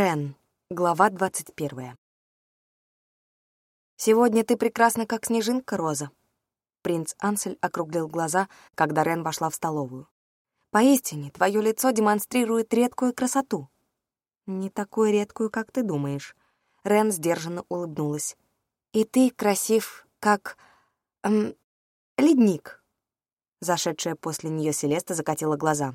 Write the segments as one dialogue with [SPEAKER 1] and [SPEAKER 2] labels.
[SPEAKER 1] Рен. Глава двадцать первая. «Сегодня ты прекрасна, как снежинка, Роза». Принц Ансель округлил глаза, когда Рен вошла в столовую. «Поистине, твое лицо демонстрирует редкую красоту». «Не такую редкую, как ты думаешь». Рен сдержанно улыбнулась. «И ты красив, как... Эм, ледник». Зашедшая после нее Селеста закатила глаза.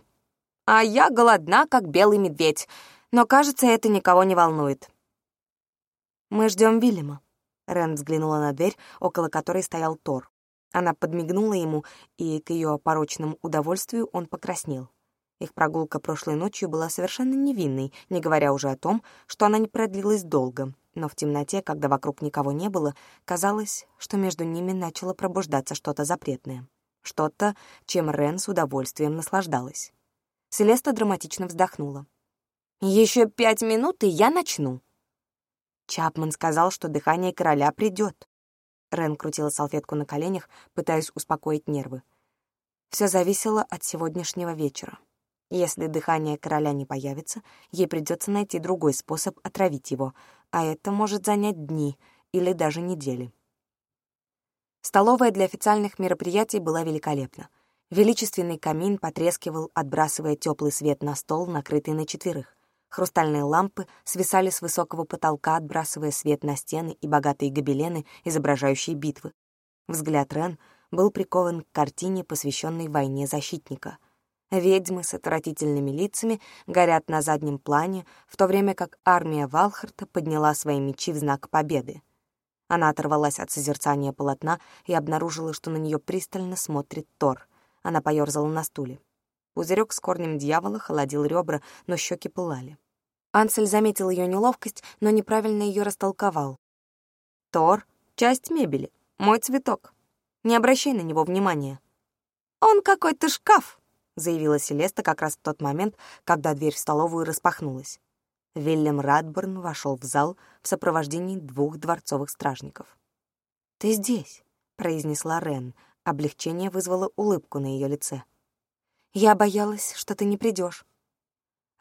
[SPEAKER 1] «А я голодна, как белый медведь. Но, кажется, это никого не волнует. «Мы ждем Вильяма». Рен взглянула на дверь, около которой стоял Тор. Она подмигнула ему, и к ее порочному удовольствию он покраснел. Их прогулка прошлой ночью была совершенно невинной, не говоря уже о том, что она не продлилась долго. Но в темноте, когда вокруг никого не было, казалось, что между ними начало пробуждаться что-то запретное. Что-то, чем Рен с удовольствием наслаждалась. Селеста драматично вздохнула. Еще пять минут, и я начну. Чапман сказал, что дыхание короля придет. Рен крутила салфетку на коленях, пытаясь успокоить нервы. Все зависело от сегодняшнего вечера. Если дыхание короля не появится, ей придется найти другой способ отравить его, а это может занять дни или даже недели. Столовая для официальных мероприятий была великолепна. Величественный камин потрескивал, отбрасывая теплый свет на стол, накрытый на четверых. Хрустальные лампы свисали с высокого потолка, отбрасывая свет на стены и богатые гобелены, изображающие битвы. Взгляд Рен был прикован к картине, посвященной войне защитника. Ведьмы с отвратительными лицами горят на заднем плане, в то время как армия Валхарта подняла свои мечи в знак победы. Она оторвалась от созерцания полотна и обнаружила, что на нее пристально смотрит Тор. Она поёрзала на стуле. Пузырек с корнем дьявола холодил ребра, но щеки пылали. Ансель заметил ее неловкость, но неправильно ее растолковал. «Тор — часть мебели, мой цветок. Не обращай на него внимания». «Он какой-то шкаф», — заявила Селеста как раз в тот момент, когда дверь в столовую распахнулась. Вильям Радборн вошел в зал в сопровождении двух дворцовых стражников. «Ты здесь», — произнесла Рен. Облегчение вызвало улыбку на ее лице. «Я боялась, что ты не придешь.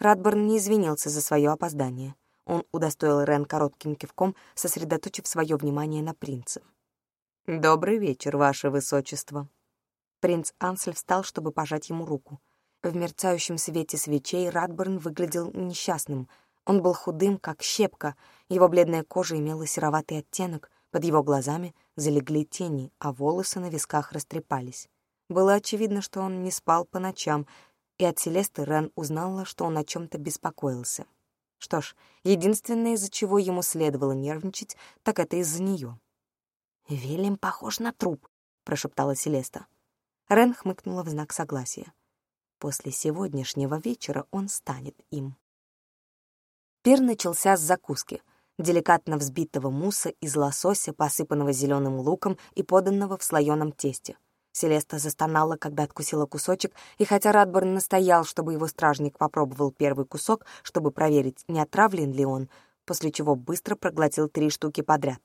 [SPEAKER 1] Радборн не извинился за свое опоздание. Он удостоил Рен коротким кивком, сосредоточив свое внимание на принце. «Добрый вечер, ваше высочество». Принц Ансель встал, чтобы пожать ему руку. В мерцающем свете свечей Радборн выглядел несчастным. Он был худым, как щепка, его бледная кожа имела сероватый оттенок, под его глазами залегли тени, а волосы на висках растрепались. Было очевидно, что он не спал по ночам, и от Селесты Рен узнала, что он о чем-то беспокоился. Что ж, единственное, из-за чего ему следовало нервничать, так это из-за нее. «Вильям похож на труп», — прошептала Селеста. Рен хмыкнула в знак согласия. После сегодняшнего вечера он станет им. Пир начался с закуски — деликатно взбитого мусса из лосося, посыпанного зеленым луком и поданного в слоеном тесте. Селеста застонала, когда откусила кусочек, и хотя Радборн настоял, чтобы его стражник попробовал первый кусок, чтобы проверить, не отравлен ли он, после чего быстро проглотил три штуки подряд.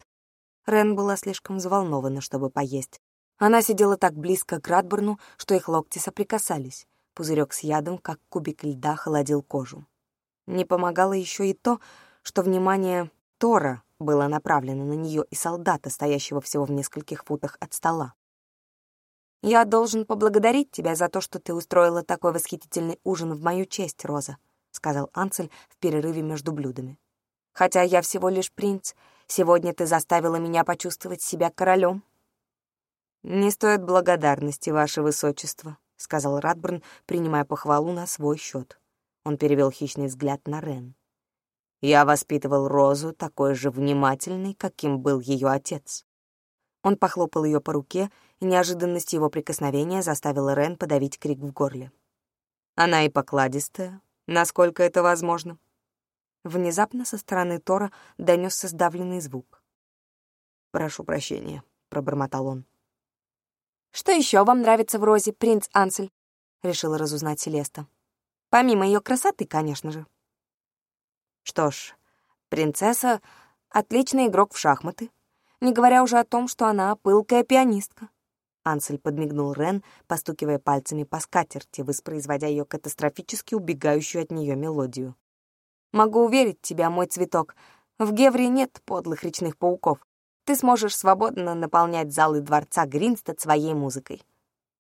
[SPEAKER 1] Рен была слишком взволнована, чтобы поесть. Она сидела так близко к Радборну, что их локти соприкасались. Пузырек с ядом, как кубик льда, холодил кожу. Не помогало еще и то, что внимание Тора было направлено на нее и солдата, стоящего всего в нескольких футах от стола. «Я должен поблагодарить тебя за то, что ты устроила такой восхитительный ужин в мою честь, Роза», — сказал Анцель в перерыве между блюдами. «Хотя я всего лишь принц, сегодня ты заставила меня почувствовать себя королем». «Не стоит благодарности, ваше высочество», — сказал Радберн, принимая похвалу на свой счет. Он перевел хищный взгляд на Рен. «Я воспитывал Розу такой же внимательной, каким был ее отец». Он похлопал ее по руке, и неожиданность его прикосновения заставила Рен подавить крик в горле. Она и покладистая, насколько это возможно. Внезапно со стороны Тора донесся сдавленный звук. «Прошу прощения», — пробормотал он. «Что еще вам нравится в Розе, принц Ансель?» — решила разузнать Селеста. «Помимо ее красоты, конечно же». «Что ж, принцесса — отличный игрок в шахматы, не говоря уже о том, что она пылкая пианистка. Ансель подмигнул Рен, постукивая пальцами по скатерти, воспроизводя ее катастрофически убегающую от нее мелодию. Могу уверить тебя, мой цветок, в Гевре нет подлых речных пауков. Ты сможешь свободно наполнять залы дворца Гринстед своей музыкой.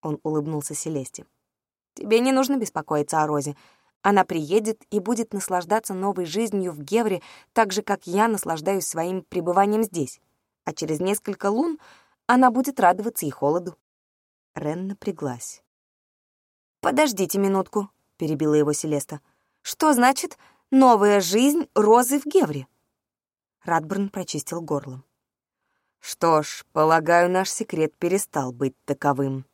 [SPEAKER 1] Он улыбнулся Селесте. Тебе не нужно беспокоиться о Розе. Она приедет и будет наслаждаться новой жизнью в Гевре, так же, как я наслаждаюсь своим пребыванием здесь. А через несколько лун она будет радоваться и холоду. Рен напряглась. «Подождите минутку», — перебила его Селеста. «Что значит «новая жизнь Розы в Гевре»?» Радберн прочистил горло. «Что ж, полагаю, наш секрет перестал быть таковым».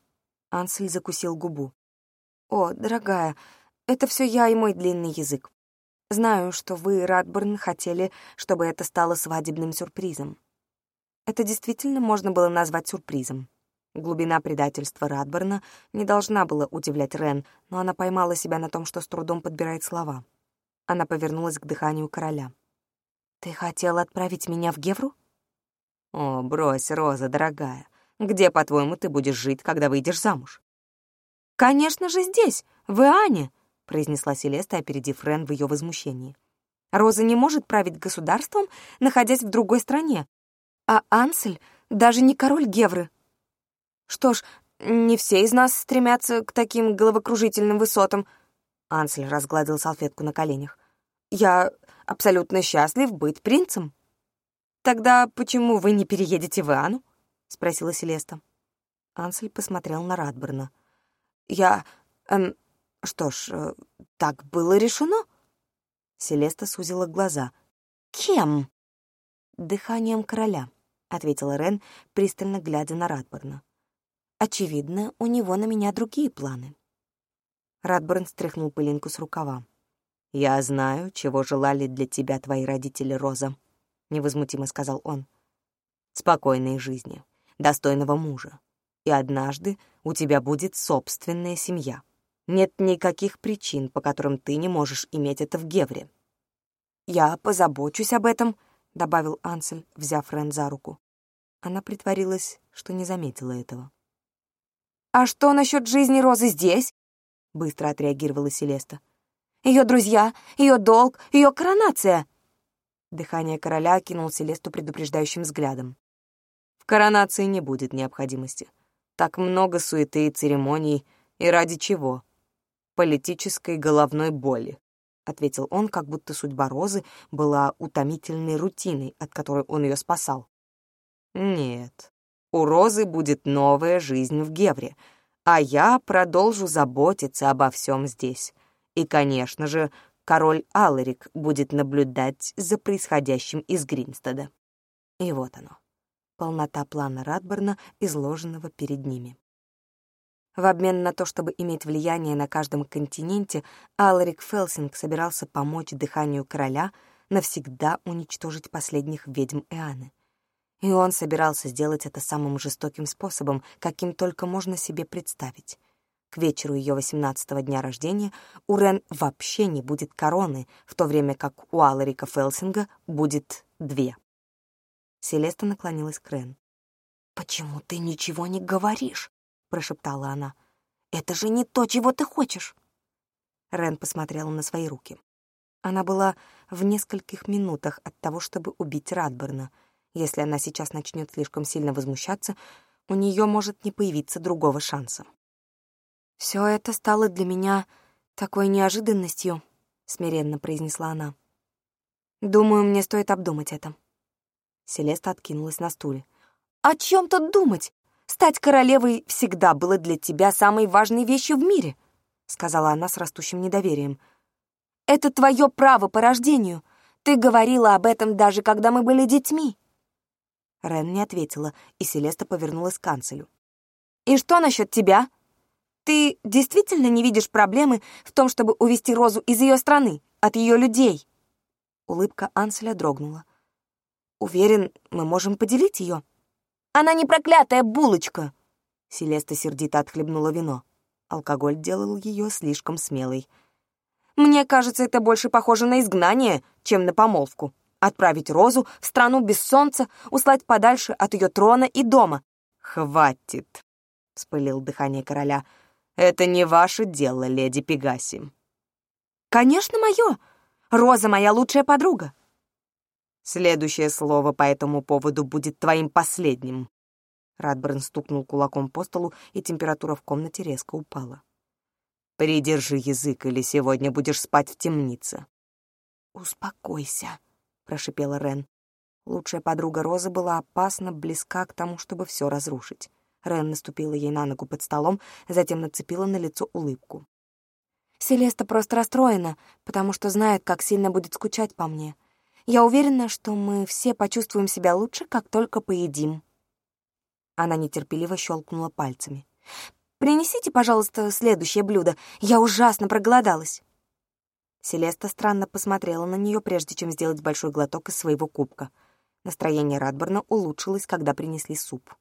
[SPEAKER 1] Ансель закусил губу. «О, дорогая, это все я и мой длинный язык. Знаю, что вы, Радберн, хотели, чтобы это стало свадебным сюрпризом. Это действительно можно было назвать сюрпризом. Глубина предательства Радберна не должна была удивлять Рен, но она поймала себя на том, что с трудом подбирает слова. Она повернулась к дыханию короля. «Ты хотел отправить меня в Гевру?» «О, брось, Роза, дорогая. Где, по-твоему, ты будешь жить, когда выйдешь замуж?» «Конечно же здесь, в Иоанне», — произнесла Селеста, опередив Рен в ее возмущении. «Роза не может править государством, находясь в другой стране. А Ансель даже не король Гевры. Что ж, не все из нас стремятся к таким головокружительным высотам». Ансель разгладил салфетку на коленях. «Я абсолютно счастлив быть принцем». «Тогда почему вы не переедете в Иоанну?» — спросила Селеста. Ансель посмотрел на Радберна. «Я... Эм, что ж, э, так было решено?» Селеста сузила глаза. «Кем?» «Дыханием короля», — ответила Рен, пристально глядя на Радберна. «Очевидно, у него на меня другие планы». Радберн стряхнул пылинку с рукава. «Я знаю, чего желали для тебя твои родители, Роза», — невозмутимо сказал он. «Спокойной жизни, достойного мужа. И однажды у тебя будет собственная семья. Нет никаких причин, по которым ты не можешь иметь это в Гевре». «Я позабочусь об этом», — добавил Ансель, взяв Рен за руку. Она притворилась, что не заметила этого. «А что насчет жизни Розы здесь?» — быстро отреагировала Селеста. Ее друзья, ее долг, ее коронация!» Дыхание короля кинул Селесту предупреждающим взглядом. «В коронации не будет необходимости. Так много суеты и церемоний, и ради чего? Политической головной боли», — ответил он, как будто судьба Розы была утомительной рутиной, от которой он ее спасал. «Нет, у Розы будет новая жизнь в Гевре, а я продолжу заботиться обо всем здесь. И, конечно же, король Аларик будет наблюдать за происходящим из Гринстеда. И вот оно, полнота плана Радберна, изложенного перед ними. В обмен на то, чтобы иметь влияние на каждом континенте, Аларик Фелсинг собирался помочь дыханию короля навсегда уничтожить последних ведьм Эаны. И он собирался сделать это самым жестоким способом, каким только можно себе представить. К вечеру ее восемнадцатого дня рождения у Рен вообще не будет короны, в то время как у Аларика Фелсинга будет две. Селеста наклонилась к Рен. «Почему ты ничего не говоришь?» — прошептала она. «Это же не то, чего ты хочешь!» Рен посмотрела на свои руки. Она была в нескольких минутах от того, чтобы убить Радберна. Если она сейчас начнет слишком сильно возмущаться, у нее может не появиться другого шанса. Все это стало для меня такой неожиданностью, смиренно произнесла она. Думаю, мне стоит обдумать это. Селеста откинулась на стуле. О чем тут думать? Стать королевой всегда было для тебя самой важной вещью в мире, сказала она с растущим недоверием. Это твое право по рождению. Ты говорила об этом даже когда мы были детьми. Рен не ответила, и Селеста повернулась к канцелю. «И что насчет тебя?» Ты действительно не видишь проблемы в том, чтобы увести Розу из ее страны, от ее людей?» Улыбка Анселя дрогнула. «Уверен, мы можем поделить ее. Она не проклятая булочка!» Селеста сердито отхлебнула вино. Алкоголь делал ее слишком смелой. «Мне кажется, это больше похоже на изгнание, чем на помолвку. Отправить Розу в страну без солнца, услать подальше от ее трона и дома». «Хватит!» — вспылил дыхание короля — это не ваше дело, леди Пегаси. Конечно, мое. Роза моя лучшая подруга.
[SPEAKER 2] Следующее слово по этому поводу будет твоим последним. Радберн стукнул кулаком по столу, и температура в комнате резко упала. «Придержи язык, или сегодня будешь спать в темнице».
[SPEAKER 1] «Успокойся», — прошипела Рен. Лучшая подруга Розы была опасно близка к тому, чтобы все разрушить. Рен наступила ей на ногу под столом, затем нацепила на лицо улыбку. «Селеста просто расстроена, потому что знает, как сильно будет скучать по мне. Я уверена, что мы все почувствуем себя лучше, как только поедим». Она нетерпеливо щелкнула пальцами. «Принесите, пожалуйста, следующее блюдо. Я ужасно проголодалась». Селеста странно посмотрела на нее, прежде чем сделать большой глоток из своего кубка. Настроение Радборна улучшилось, когда принесли суп.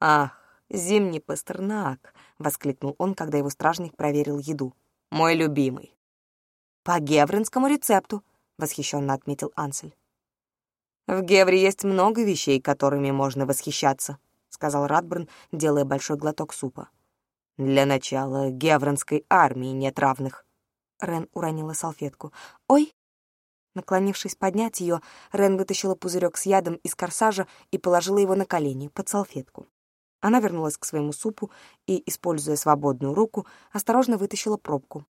[SPEAKER 2] «Ах, зимний пастернак!» — воскликнул он, когда его стражник проверил еду. «Мой любимый».
[SPEAKER 1] «По гевринскому рецепту», — восхищенно отметил Ансель.
[SPEAKER 2] «В Гевре есть много вещей, которыми можно восхищаться», — сказал Радберн, делая большой глоток супа. «Для начала гевронской армии нет равных».
[SPEAKER 1] Рен уронила салфетку. «Ой!» Наклонившись поднять ее, Рен вытащила пузырек с ядом из корсажа и положила его на колени, под салфетку. Она вернулась к своему супу и, используя свободную руку, осторожно вытащила пробку.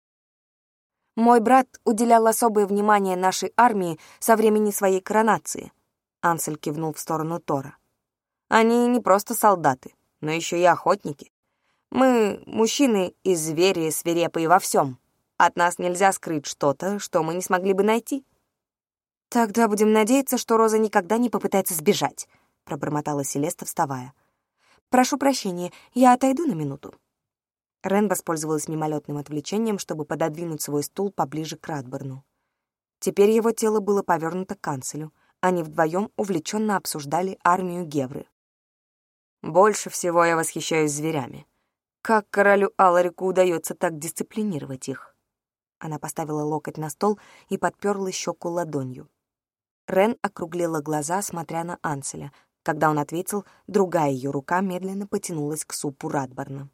[SPEAKER 1] «Мой брат уделял особое внимание нашей армии со времени своей коронации», Ансель кивнул в сторону Тора.
[SPEAKER 2] Они не просто солдаты, но еще и охотники. Мы, мужчины и звери, свирепые во всем. От нас нельзя скрыть что-то, что мы не смогли бы найти.
[SPEAKER 1] Тогда будем надеяться, что Роза никогда не попытается сбежать, пробормотала Селеста, вставая. Прошу прощения, я отойду на минуту. Рен воспользовалась мимолетным отвлечением, чтобы пододвинуть свой стул поближе к Радберну. Теперь его тело было повернуто к канцелю. Они вдвоем увлеченно обсуждали армию Гевры.
[SPEAKER 2] Больше всего я восхищаюсь зверями. Как королю Аларику удается так дисциплинировать их?
[SPEAKER 1] Она поставила локоть на стол и подперла щеку ладонью. Рен округлила глаза, смотря на Анселя. Когда он ответил, другая ее рука медленно потянулась к супу Радбарна.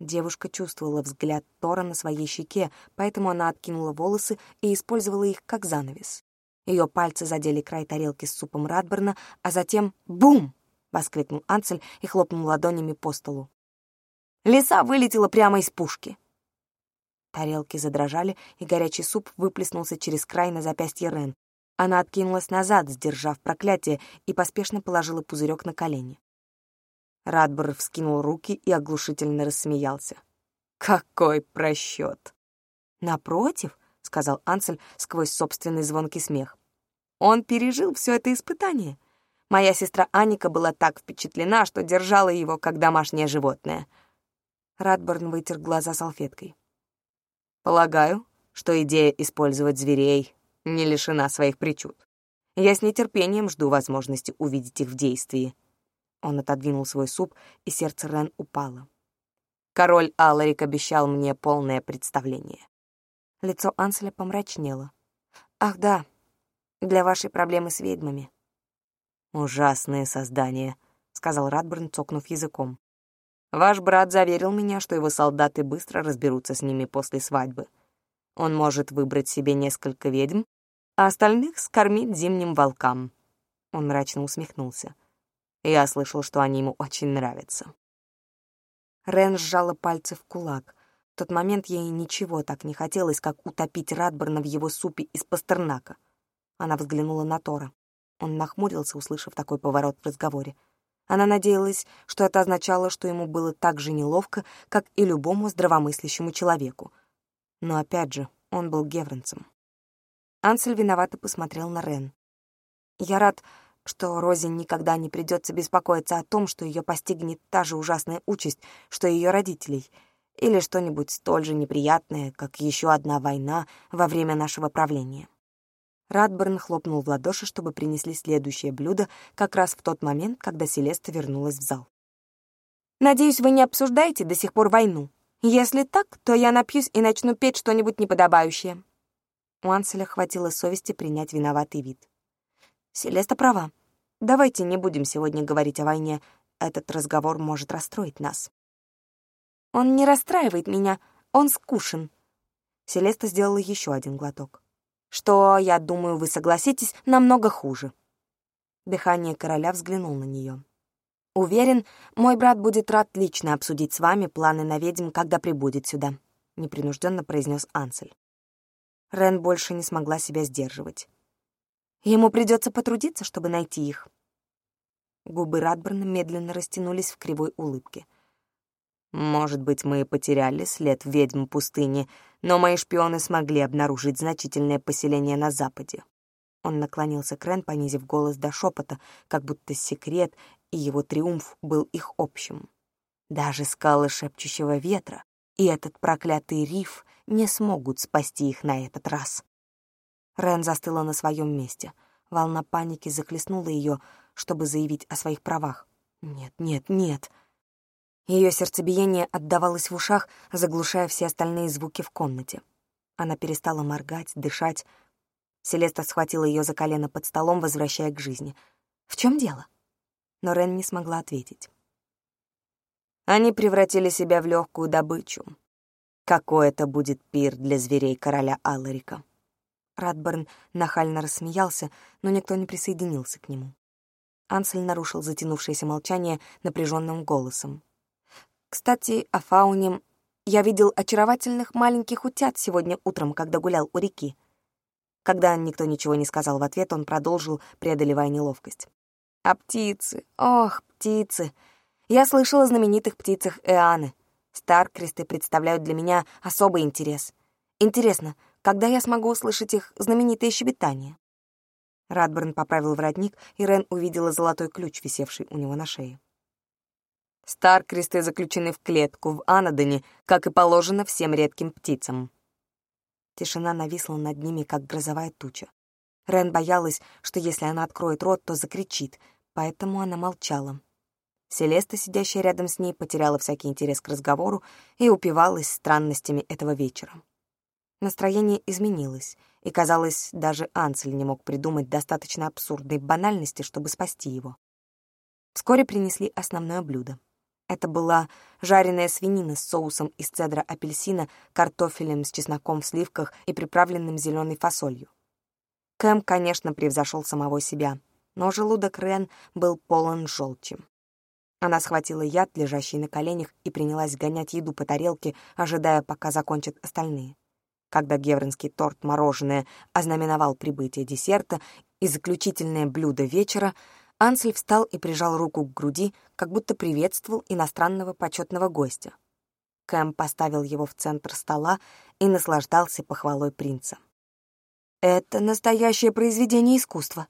[SPEAKER 1] Девушка чувствовала взгляд Тора на своей щеке, поэтому она откинула волосы и использовала их как занавес. Ее пальцы задели край тарелки с супом Радберна, а затем — бум! — воскликнул Анцель и хлопнул ладонями по столу. Лиса вылетела прямо из пушки. Тарелки задрожали, и горячий суп выплеснулся через край на запястье Рен. Она откинулась назад, сдержав проклятие, и поспешно положила пузырек на колени. Радбор вскинул руки и оглушительно рассмеялся.
[SPEAKER 2] «Какой просчет!»
[SPEAKER 1] «Напротив», — сказал Ансель сквозь собственный звонкий смех. «Он пережил все это испытание. Моя сестра Аника была так впечатлена, что держала его как домашнее животное. Радборн вытер глаза салфеткой.
[SPEAKER 2] «Полагаю, что идея использовать зверей не лишена своих причуд. Я с нетерпением жду возможности увидеть их в действии».
[SPEAKER 1] Он отодвинул свой суп, и сердце Рен упало.
[SPEAKER 2] Король Аларик обещал мне полное представление.
[SPEAKER 1] Лицо Анселя помрачнело. «Ах да, для вашей проблемы с ведьмами».
[SPEAKER 2] «Ужасные создания», — сказал Радберн, цокнув языком. «Ваш брат заверил меня, что его солдаты быстро разберутся с ними после свадьбы. Он может выбрать себе несколько ведьм, а остальных скормить зимним волкам». Он мрачно усмехнулся. Я слышал, что они ему очень нравятся.
[SPEAKER 1] Рен сжала пальцы в кулак. В тот момент ей ничего так не хотелось, как утопить Радберна в его супе из пастернака. Она взглянула на Тора. Он нахмурился, услышав такой поворот в разговоре. Она надеялась, что это означало, что ему было так же неловко, как и любому здравомыслящему человеку. Но опять же, он был гевронцем. Ансель виновато посмотрел на Рен. «Я рад, что Розе никогда не придется беспокоиться о том, что ее постигнет та же ужасная участь, что и ее родителей, или что-нибудь столь же неприятное, как еще одна война во время нашего правления. Радберн хлопнул в ладоши, чтобы принесли следующее блюдо, как раз в тот момент, когда Селеста вернулась в зал. «Надеюсь, вы не обсуждаете до сих пор войну. Если так, то я напьюсь и начну петь что-нибудь неподобающее». У Анселя хватило совести принять виноватый вид. «Селеста права. Давайте не будем сегодня говорить о войне. Этот разговор может расстроить нас». «Он не расстраивает меня. Он скушен». Селеста сделала еще один глоток. что, я думаю, вы согласитесь, намного хуже. Дыхание короля взглянул на нее. «Уверен, мой брат будет рад лично обсудить с вами планы на ведьм, когда прибудет сюда», — непринужденно произнес Ансель. Рен больше не смогла себя сдерживать. Ему придется потрудиться, чтобы найти их. Губы Радберна медленно растянулись в кривой улыбке.
[SPEAKER 2] «Может быть, мы потеряли след ведьм пустыни, но мои шпионы смогли обнаружить значительное поселение на западе. Он наклонился к Рен, понизив голос до шепота, как будто секрет и его триумф был их общим. Даже скалы шепчущего ветра и этот проклятый риф не смогут спасти их на этот раз.
[SPEAKER 1] Рен застыла на своем месте. Волна паники захлестнула ее, чтобы заявить о своих правах. Нет, нет, нет. Ее сердцебиение отдавалось в ушах, заглушая все остальные звуки в комнате. Она перестала моргать, дышать, Селеста схватила ее за колено под столом, возвращая к жизни. «В чем дело?» Но Рен не смогла ответить.
[SPEAKER 2] Они превратили себя в легкую добычу. Какой это будет пир для зверей короля Алларика?
[SPEAKER 1] Радберн нахально рассмеялся, но никто не присоединился к нему. Ансель нарушил затянувшееся молчание напряженным голосом. «Кстати, о фауне. Я видел очаровательных маленьких утят сегодня утром, когда гулял у реки. Когда никто ничего не сказал в ответ, он продолжил, преодолевая неловкость. «А птицы? Ох, птицы! Я слышала о знаменитых птицах Эаны. Старкресты представляют для меня особый интерес. Интересно, когда я смогу услышать их знаменитые щебетания?» Радберн поправил воротник, и Рен увидела золотой ключ, висевший у него на шее.
[SPEAKER 2] Старкресты заключены в клетку в Анадоне, как и положено всем редким птицам.
[SPEAKER 1] Тишина нависла над ними, как грозовая туча. Рен боялась, что если она откроет рот, то закричит, поэтому она молчала. Селеста, сидящая рядом с ней, потеряла всякий интерес к разговору и упивалась странностями этого вечера. Настроение изменилось, и, казалось, даже Ансель не мог придумать достаточно абсурдной банальности, чтобы спасти его. Вскоре принесли основное блюдо. Это была жареная свинина с соусом из цедра апельсина, картофелем с чесноком в сливках и приправленным зеленой фасолью. Кэм, конечно, превзошел самого себя, но желудок Рен был полон желчи. Она схватила яд, лежащий на коленях, и принялась гонять еду по тарелке, ожидая, пока закончат остальные. Когда гевронский торт-мороженое ознаменовал прибытие десерта и заключительное блюдо вечера, Ансель встал и прижал руку к груди, как будто приветствовал иностранного почетного гостя. Кэм поставил его в центр стола и наслаждался похвалой принца. «Это настоящее произведение искусства.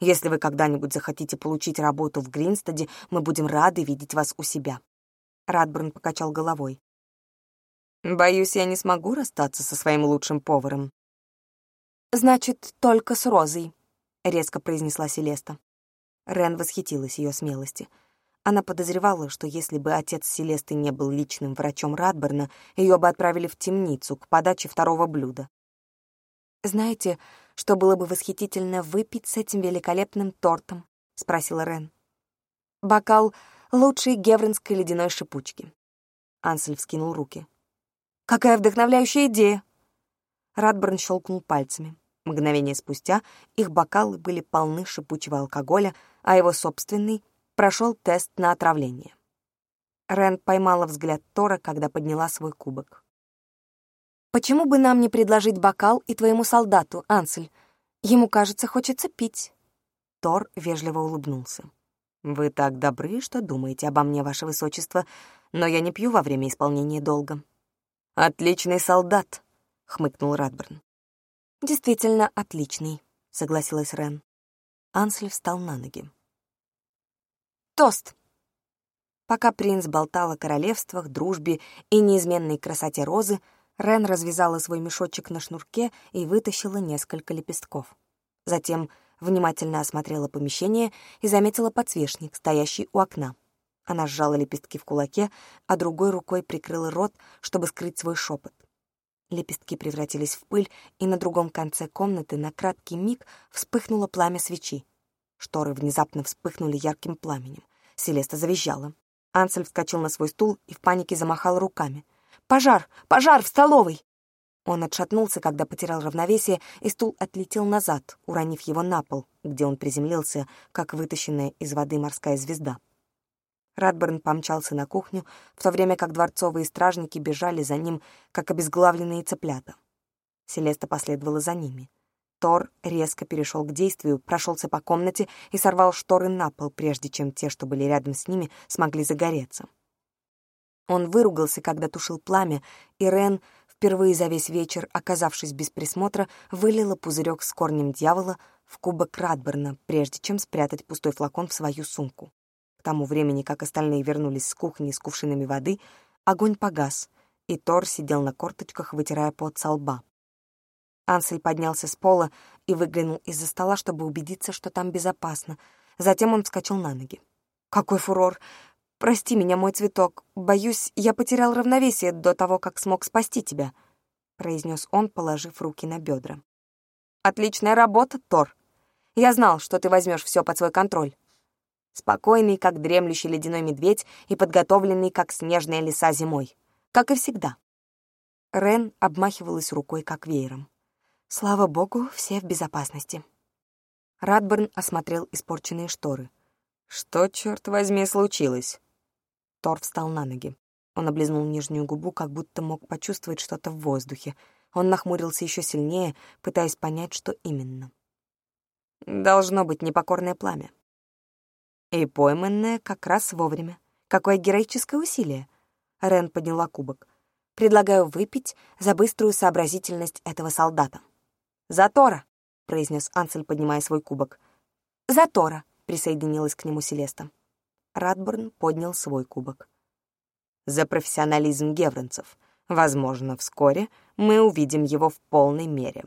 [SPEAKER 1] Если вы когда-нибудь захотите получить работу в Гринстаде, мы будем рады видеть вас у себя». Радберн покачал головой.
[SPEAKER 2] «Боюсь, я не смогу расстаться со своим лучшим поваром».
[SPEAKER 1] «Значит, только с Розой», — резко произнесла Селеста. Рен восхитилась ее смелости. Она подозревала, что если бы отец Селесты не был личным врачом Радберна, ее бы отправили в темницу к подаче второго блюда. «Знаете, что было бы восхитительно выпить с этим великолепным тортом?» — спросила Рен. «Бокал лучшей гевренской ледяной шипучки». Ансель вскинул руки. «Какая вдохновляющая идея!» Радберн щелкнул пальцами. Мгновение спустя их бокалы были полны шипучего алкоголя, а его собственный прошел тест на отравление. Рен поймала взгляд Тора, когда подняла свой кубок. «Почему бы нам не предложить бокал и твоему солдату, Ансель? Ему, кажется, хочется пить». Тор вежливо улыбнулся. «Вы так добры, что думаете обо мне, ваше высочество, но я не пью во время исполнения долга».
[SPEAKER 2] «Отличный солдат», — хмыкнул Радберн.
[SPEAKER 1] «Действительно отличный», — согласилась Рен. Ансель встал на ноги. «Тост!» Пока принц болтал о королевствах, дружбе и неизменной красоте розы, Рен развязала свой мешочек на шнурке и вытащила несколько лепестков. Затем внимательно осмотрела помещение и заметила подсвечник, стоящий у окна. Она сжала лепестки в кулаке, а другой рукой прикрыла рот, чтобы скрыть свой шепот. Лепестки превратились в пыль, и на другом конце комнаты на краткий миг вспыхнуло пламя свечи. Шторы внезапно вспыхнули ярким пламенем. Селеста завизжала. Ансель вскочил на свой стул и в панике замахал руками. «Пожар! Пожар в столовой!» Он отшатнулся, когда потерял равновесие, и стул отлетел назад, уронив его на пол, где он приземлился, как вытащенная из воды морская звезда. Радберн помчался на кухню, в то время как дворцовые стражники бежали за ним, как обезглавленные цыплята. Селеста последовала за ними. Тор резко перешел к действию, прошелся по комнате и сорвал шторы на пол, прежде чем те, что были рядом с ними, смогли загореться. Он выругался, когда тушил пламя, и Рен впервые за весь вечер, оказавшись без присмотра, вылила пузырек с корнем дьявола в кубок Радберна, прежде чем спрятать пустой флакон в свою сумку. К тому времени, как остальные вернулись с кухни с кувшинами воды, огонь погас, и Тор сидел на корточках, вытирая пот со лба. Ансель поднялся с пола и выглянул из-за стола, чтобы убедиться, что там безопасно. Затем он вскочил на ноги. «Какой фурор! «Прости меня, мой цветок. Боюсь, я потерял равновесие до того, как смог спасти тебя», — произнес он, положив руки на бедра. «Отличная работа, Тор. Я знал, что ты возьмешь все под свой контроль. Спокойный, как дремлющий ледяной медведь, и подготовленный, как снежная лиса зимой. Как и всегда». Рен обмахивалась рукой, как веером. «Слава богу, все в безопасности». Радберн осмотрел испорченные шторы. «Что, черт возьми, случилось?» Тор встал на ноги. Он облизнул нижнюю губу, как будто мог почувствовать что-то в воздухе. Он нахмурился еще сильнее, пытаясь понять, что именно. «Должно быть непокорное пламя». И пойманное как раз вовремя. Какое героическое усилие. Рен подняла кубок. «Предлагаю выпить за быструю сообразительность этого солдата». «За Тора!» — произнес Ансель, поднимая свой кубок. «За Тора!» — присоединилась к нему Селеста. Радборн поднял свой кубок. «За профессионализм гевронцев. Возможно, вскоре мы увидим его в полной мере».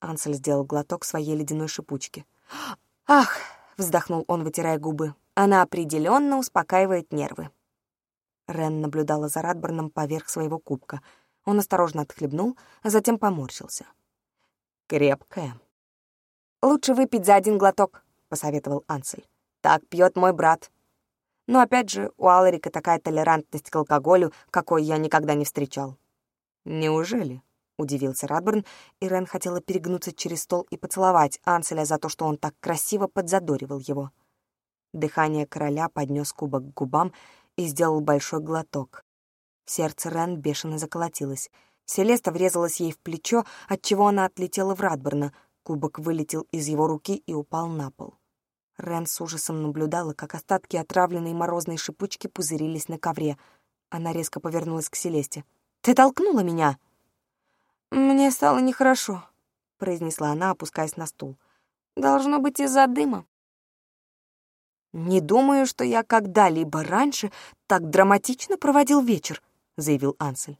[SPEAKER 1] Ансель сделал глоток своей ледяной шипучки. «Ах!» — вздохнул он, вытирая губы. «Она определенно успокаивает нервы». Рен наблюдала за Радборном поверх своего кубка. Он осторожно отхлебнул, а затем поморщился. «Крепкая». «Лучше выпить за один глоток», — посоветовал Ансель. «Так пьет мой брат. Но опять же, у Аларика такая толерантность к алкоголю, какой я никогда не встречал. «Неужели?» — удивился Радберн, и Рен хотела перегнуться через стол и поцеловать Анселя за то, что он так красиво подзадоривал его. Дыхание короля поднес кубок к губам и сделал большой глоток. Сердце Рен бешено заколотилось. Селеста врезалась ей в плечо, отчего она отлетела в Радберна. Кубок вылетел из его руки и упал на пол. Рен с ужасом наблюдала, как остатки отравленной морозной шипучки пузырились на ковре. Она резко повернулась к Селесте. «Ты толкнула меня!» «Мне стало нехорошо», — произнесла она, опускаясь на стул. «Должно быть из-за дыма». «Не думаю, что я когда-либо раньше так драматично проводил вечер», — заявил Ансель.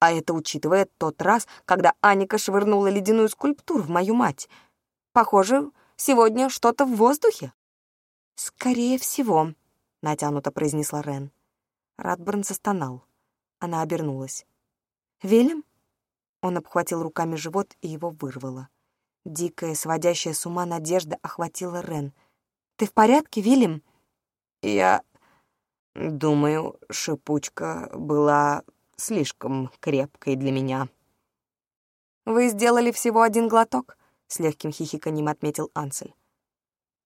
[SPEAKER 1] «А это учитывая тот раз, когда Аника швырнула ледяную скульптуру в мою мать. Похоже, Сегодня что-то в воздухе?» «Скорее всего», — натянуто произнесла Рен. Радберн застонал. Она обернулась. «Вильям?» Он обхватил руками живот и его вырвало. Дикая, сводящая с ума надежда охватила Рен. «Ты в порядке, Вильям?» «Я... думаю, шипучка была слишком крепкой для меня». «Вы сделали всего один глоток?» с легким хихиканием отметил Ансель.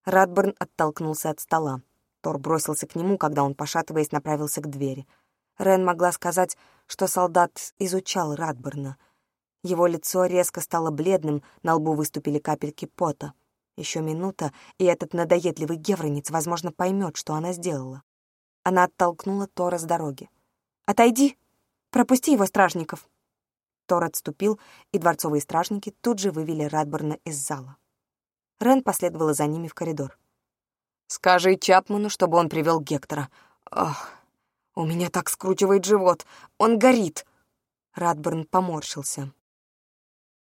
[SPEAKER 1] Радберн оттолкнулся от стола. Тор бросился к нему, когда он, пошатываясь, направился к двери. Рен могла сказать, что солдат изучал Радберна. Его лицо резко стало бледным, на лбу выступили капельки пота. Еще минута, и этот надоедливый гевронец, возможно, поймет, что она сделала. Она оттолкнула Тора с дороги. «Отойди! Пропусти его, стражников!» Тор отступил, и дворцовые стражники тут же вывели Радборна из зала. Рен последовала за ними в коридор. «Скажи Чапману, чтобы он привел Гектора. Ах, у меня так скручивает живот. Он горит!» Радборн поморщился.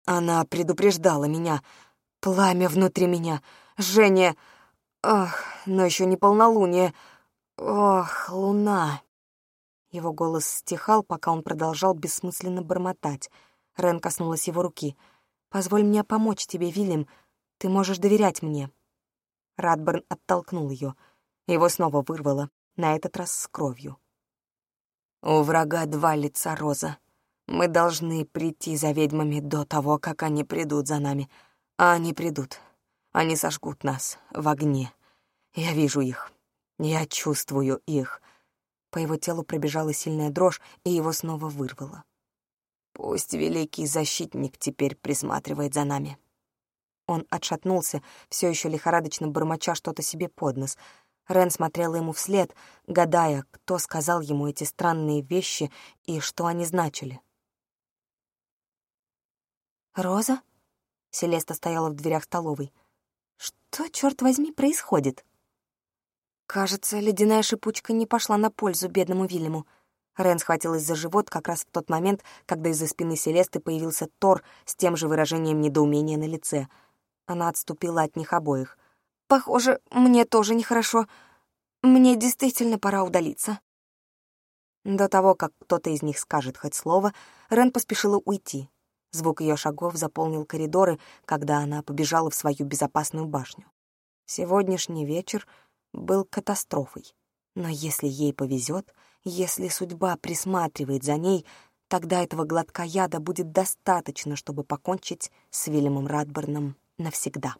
[SPEAKER 1] Она предупреждала меня. Пламя внутри меня. Жжение. Ах, но еще не полнолуние. Ох, луна. Его голос стихал, пока он продолжал бессмысленно бормотать. Рен коснулась его руки. «Позволь мне помочь тебе, Вильям. Ты можешь доверять мне». Радберн оттолкнул ее. Его снова вырвало, на этот раз с кровью. «У врага два лица, Роза. Мы должны прийти за ведьмами до того, как они придут за нами. А они придут. Они сожгут нас в огне. Я вижу их. Я чувствую их. По его телу пробежала сильная дрожь, и его снова вырвало. Пусть великий защитник теперь присматривает за нами. Он отшатнулся, все еще лихорадочно бормоча что-то себе под нос. Рен смотрела ему вслед, гадая, кто сказал ему эти странные вещи и что они значили. «Роза?» — Селеста стояла в дверях столовой. «Что, черт возьми, происходит?» Кажется, ледяная шипучка не пошла на пользу бедному Вильяму. Рен схватилась за живот как раз в тот момент, когда из-за спины Селесты появился Тор с тем же выражением недоумения на лице. Она отступила от них обоих. «Похоже, мне тоже нехорошо. Мне действительно пора удалиться». До того, как кто-то из них скажет хоть слово, Рен поспешила уйти. Звук ее шагов заполнил коридоры, когда она побежала в свою безопасную башню. Сегодняшний вечер был катастрофой. Но если ей повезет, если судьба присматривает за ней, тогда этого глотка яда будет достаточно, чтобы покончить с Вильямом Радберном навсегда.